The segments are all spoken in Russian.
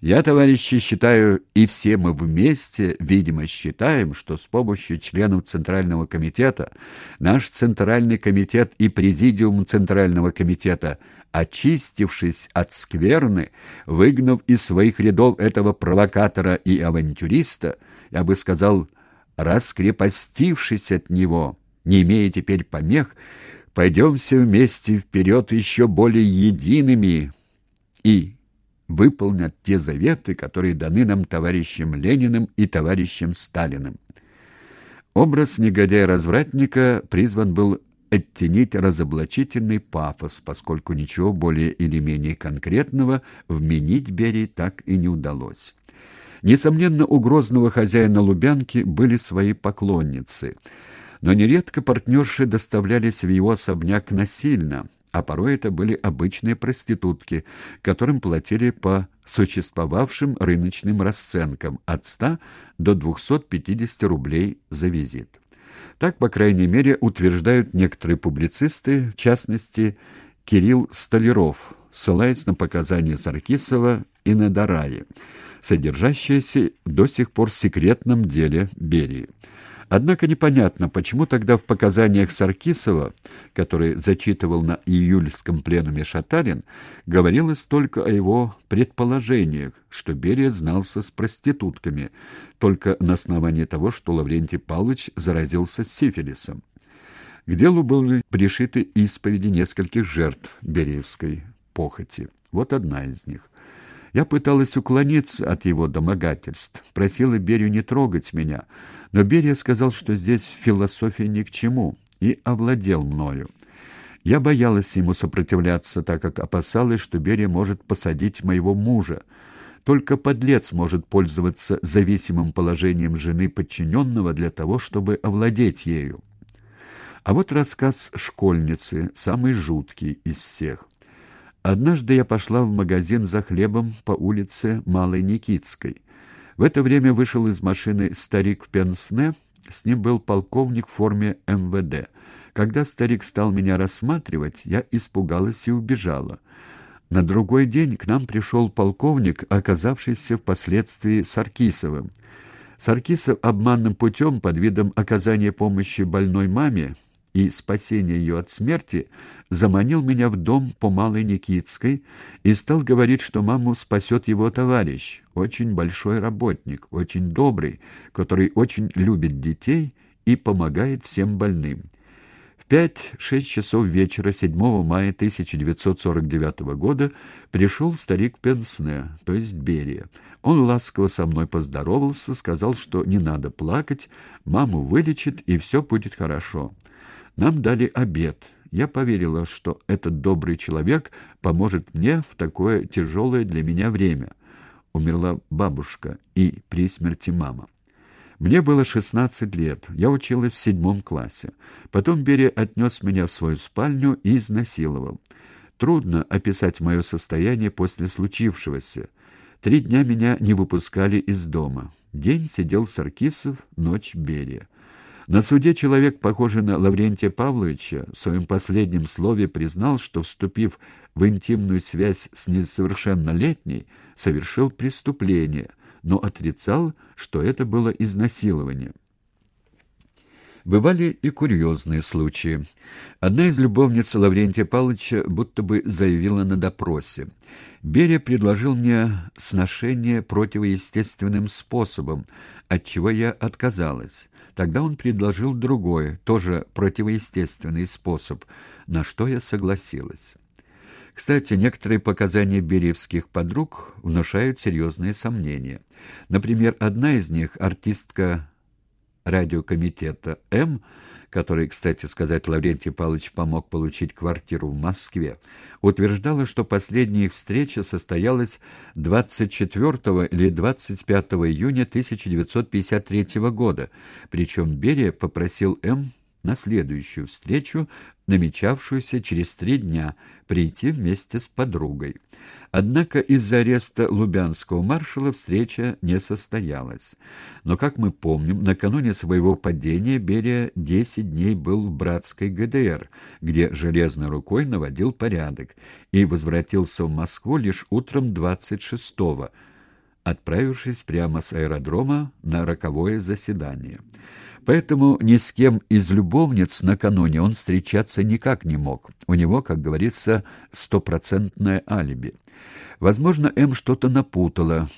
Я, товарищи, считаю, и все мы вместе, видимо, считаем, что с помощью членов Центрального комитета наш Центральный комитет и Президиум Центрального комитета, очистившись от скверны, выгнав из своих рядов этого провокатора и авантюриста, я бы сказал, раскрепостившись от него, не имея теперь помех, пойдем все вместе вперед еще более едиными и выполнят те заветы, которые даны нам товарищем Лениным и товарищем Сталиным. Образ негодяя-развратника призван был оттенить разоблачительный пафос, поскольку ничего более или менее конкретного вменить Берии так и не удалось. Несомненно, у грозного хозяина Лубянки были свои поклонницы, но нередко партнерши доставлялись в его особняк насильно – а порой это были обычные проститутки, которым платили по существовавшим рыночным расценкам от 100 до 250 рублей за визит. Так, по крайней мере, утверждают некоторые публицисты, в частности, Кирилл Столяров, ссылаясь на показания Саркисова и Надараи, содержащиеся до сих пор в секретном деле Берии. Однако непонятно, почему тогда в показаниях Саркисова, который зачитывал на июльском пленуме Шатарин, говорилось только о его предположениях, что Берия знался с проститутками, только на основании того, что Лаврентий Павлович заразился сифилисом. К делу были пришиты исповеди нескольких жертв Бериевской похоти. Вот одна из них. Я пыталась уклониться от его домогательств, просила Берию не трогать меня, но Берия сказал, что здесь философия ни к чему, и овладел мною. Я боялась ему сопротивляться, так как опасалась, что Берия может посадить моего мужа. Только подлец может пользоваться зависимым положением жены подчиненного для того, чтобы овладеть ею. А вот рассказ школьницы, самый жуткий из всех. Однажды я пошла в магазин за хлебом по улице Малой Никитской. В это время вышел из машины старик в пенсне, с ним был полковник в форме МВД. Когда старик стал меня рассматривать, я испугалась и убежала. На другой день к нам пришел полковник, оказавшийся впоследствии Саркисовым. Саркисов обманным путем под видом оказания помощи больной маме и спасения ее от смерти, заманил меня в дом по Малой Никитской и стал говорить, что маму спасет его товарищ, очень большой работник, очень добрый, который очень любит детей и помогает всем больным. В пять-шесть часов вечера 7 мая 1949 года пришел старик Пенсне, то есть Берия. Он ласково со мной поздоровался, сказал, что не надо плакать, маму вылечит и все будет хорошо. Нам дали обед. Я поверила, что этот добрый человек поможет мне в такое тяжелое для меня время. Умерла бабушка и при смерти мама. Мне было 16 лет. Я училась в седьмом классе. Потом Берия отнес меня в свою спальню и изнасиловал. Трудно описать мое состояние после случившегося. Три дня меня не выпускали из дома. День сидел Саркисов, ночь Берия. На суде человек, похожий на Лаврентия Павловича, в своем последнем слове признал, что, вступив в интимную связь с несовершеннолетней, совершил преступление, но отрицал, что это было изнасилование. Бывали и курьезные случаи. Одна из любовниц Лаврентия Павловича будто бы заявила на допросе. Берия предложил мне сношение противоестественным способом, от чего я отказалась. Тогда он предложил другой, тоже противоестественный способ, на что я согласилась. Кстати, некоторые показания бериевских подруг внушают серьезные сомнения. Например, одна из них, артистка радиокомитета М, который, кстати сказать, Лаврентий Павлович помог получить квартиру в Москве, утверждала, что последняя их встреча состоялась 24 или 25 июня 1953 года, причем Берия попросил М на следующую встречу, намечавшуюся через три дня, прийти вместе с подругой. Однако из-за ареста лубянского маршала встреча не состоялась. Но, как мы помним, накануне своего падения Берия десять дней был в братской ГДР, где железной рукой наводил порядок, и возвратился в Москву лишь утром 26-го, отправившись прямо с аэродрома на роковое заседание. Поэтому ни с кем из любовниц накануне он встречаться никак не мог. У него, как говорится, стопроцентное алиби. Возможно, М что-то напутала,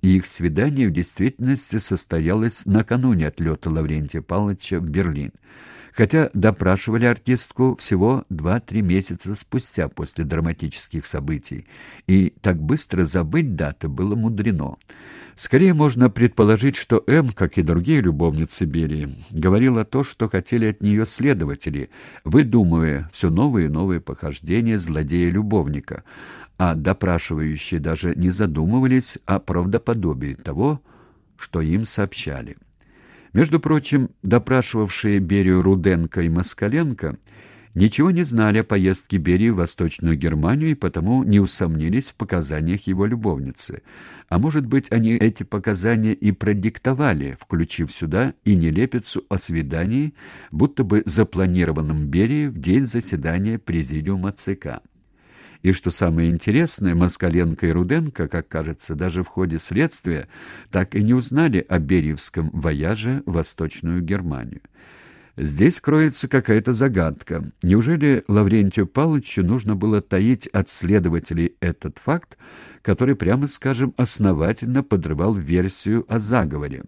и их свидание в действительности состоялось накануне отлета Лаврентия Павловича в Берлин хотя допрашивали артистку всего два-три месяца спустя после драматических событий, и так быстро забыть даты было мудрено. Скорее можно предположить, что М, как и другие любовницы Берии, говорила то, что хотели от нее следователи, выдумывая все новые и новые похождения злодея-любовника, а допрашивающие даже не задумывались о правдоподобии того, что им сообщали. Между прочим, допрашивавшие Берию Руденко и Москаленко ничего не знали о поездке Берии в Восточную Германию и потому не усомнились в показаниях его любовницы. А может быть, они эти показания и продиктовали, включив сюда и нелепицу о свидании, будто бы запланированном Берии в день заседания Президиума ЦК. И что самое интересное, Москаленко и Руденко, как кажется, даже в ходе следствия так и не узнали о Бериевском вояже в Восточную Германию. Здесь кроется какая-то загадка. Неужели Лаврентию Павловичу нужно было таить от следователей этот факт, который, прямо скажем, основательно подрывал версию о заговоре?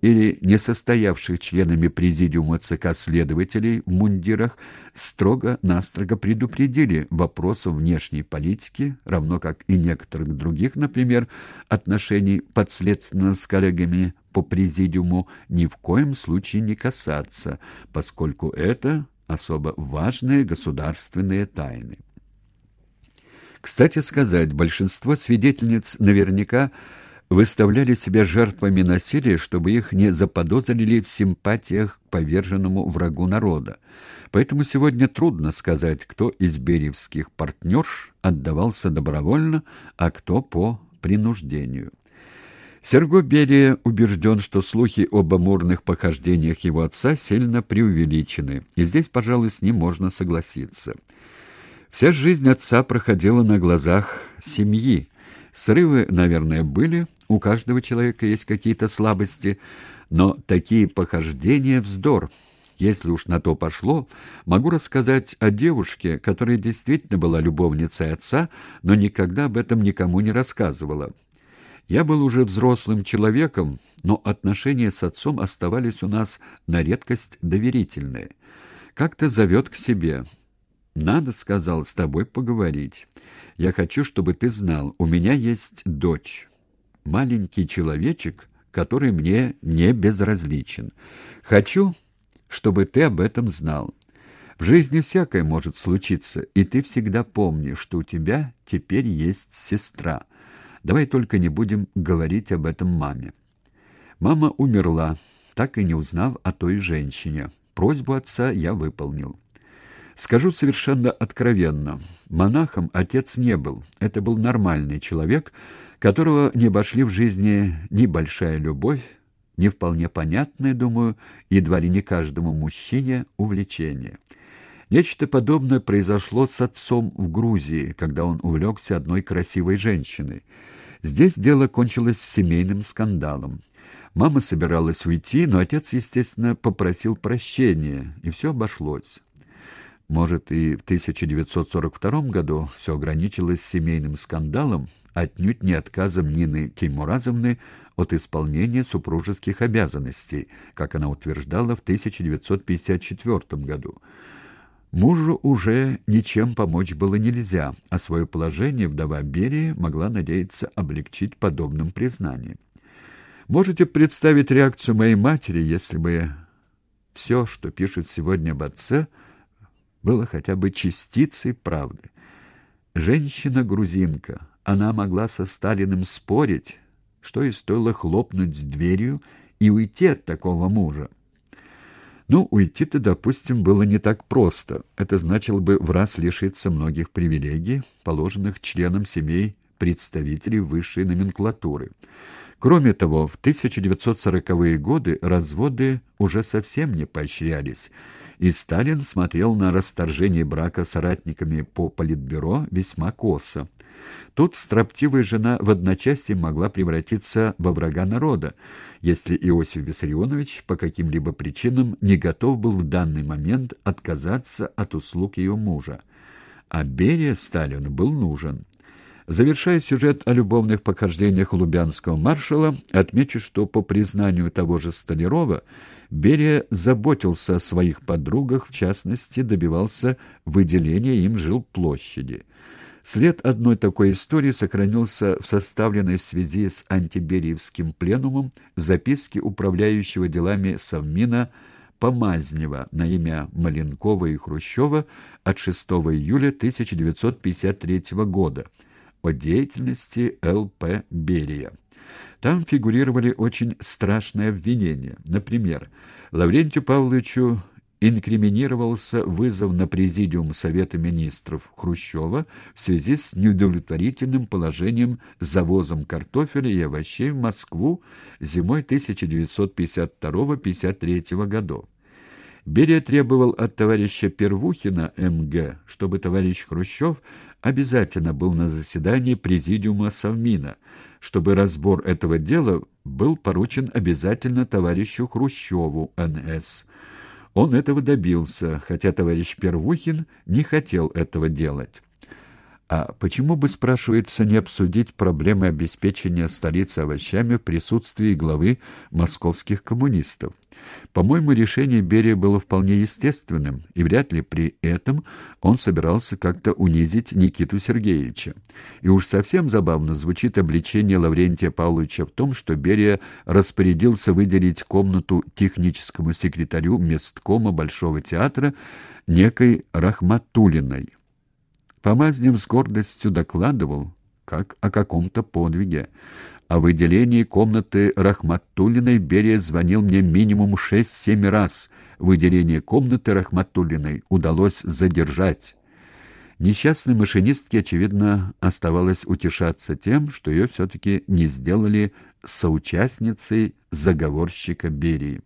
Или несостоявших членами президиума ЦК следователей в мундирах строго-настрого предупредили вопросов внешней политики, равно как и некоторых других, например, отношений подследственно с коллегами по президиуму, ни в коем случае не касаться, поскольку это особо важные государственные тайны. Кстати сказать, большинство свидетельниц наверняка выставляли себя жертвами насилия, чтобы их не заподозрили в симпатиях к поверженному врагу народа. Поэтому сегодня трудно сказать, кто из беревских партнерш отдавался добровольно, а кто по принуждению. Серго Берия убежден, что слухи об амурных похождениях его отца сильно преувеличены, и здесь, пожалуй, с ним можно согласиться. Вся жизнь отца проходила на глазах семьи, Срывы, наверное, были, у каждого человека есть какие-то слабости, но такие похождения — вздор. Если уж на то пошло, могу рассказать о девушке, которая действительно была любовницей отца, но никогда об этом никому не рассказывала. Я был уже взрослым человеком, но отношения с отцом оставались у нас на редкость доверительные. Как-то зовет к себе. «Надо, — сказал, — с тобой поговорить». Я хочу, чтобы ты знал, у меня есть дочь. Маленький человечек, который мне не безразличен. Хочу, чтобы ты об этом знал. В жизни всякое может случиться, и ты всегда помни, что у тебя теперь есть сестра. Давай только не будем говорить об этом маме. Мама умерла, так и не узнав о той женщине. Просьбу отца я выполнил. Скажу совершенно откровенно, монахом отец не был. Это был нормальный человек, которого не обошли в жизни ни большая любовь, ни вполне понятное, думаю, едва ли не каждому мужчине увлечение. Нечто подобное произошло с отцом в Грузии, когда он увлекся одной красивой женщиной. Здесь дело кончилось семейным скандалом. Мама собиралась уйти, но отец, естественно, попросил прощения, и все обошлось. Может, и в 1942 году все ограничилось семейным скандалом, отнюдь не отказом Нины Тимуразовны от исполнения супружеских обязанностей, как она утверждала в 1954 году. Мужу уже ничем помочь было нельзя, а свое положение вдова Берия могла надеяться облегчить подобным признанием. Можете представить реакцию моей матери, если бы все, что пишут сегодня об отце, было хотя бы частицей правды. Женщина-грузинка, она могла со Сталиным спорить, что и стоило хлопнуть дверью и уйти от такого мужа. Ну, уйти-то, допустим, было не так просто. Это значило бы в раз лишиться многих привилегий, положенных членам семей представителей высшей номенклатуры. Кроме того, в 1940-е годы разводы уже совсем не поощрялись, и Сталин смотрел на расторжение брака соратниками по политбюро весьма косо. Тут строптивая жена в одночасье могла превратиться во врага народа, если Иосиф Виссарионович по каким-либо причинам не готов был в данный момент отказаться от услуг ее мужа. А Берия Сталину был нужен. Завершая сюжет о любовных похождениях лубянского маршала, отмечу, что по признанию того же Столярова, Берия заботился о своих подругах, в частности, добивался выделения им жилплощади. След одной такой истории сохранился в составленной в связи с антибериевским пленумом записке управляющего делами Совмина Помазнева на имя Маленкова и Хрущева от 6 июля 1953 года о деятельности Л.П. Берия. Там фигурировали очень страшные обвинения. Например, Лаврентию Павловичу инкриминировался вызов на президиум Совета министров Хрущева в связи с неудовлетворительным положением с завозом картофеля и овощей в Москву зимой 1952-53 годов. Берия требовал от товарища Первухина МГ, чтобы товарищ Хрущев обязательно был на заседании президиума Совмина, чтобы разбор этого дела был поручен обязательно товарищу Хрущеву НС. Он этого добился, хотя товарищ Первухин не хотел этого делать. А почему бы, спрашивается, не обсудить проблемы обеспечения столицы овощами в присутствии главы московских коммунистов? По-моему, решение Берия было вполне естественным, и вряд ли при этом он собирался как-то унизить Никиту Сергеевича. И уж совсем забавно звучит обличение Лаврентия Павловича в том, что Берия распорядился выделить комнату техническому секретарю месткома Большого театра некой Рахматулиной. Помазнев с гордостью докладывал, как о каком-то подвиге. О выделении комнаты Рахматуллиной Берия звонил мне минимум шесть-семь раз. Выделение комнаты Рахматуллиной удалось задержать. Несчастной машинистке, очевидно, оставалось утешаться тем, что ее все-таки не сделали соучастницей заговорщика Берии.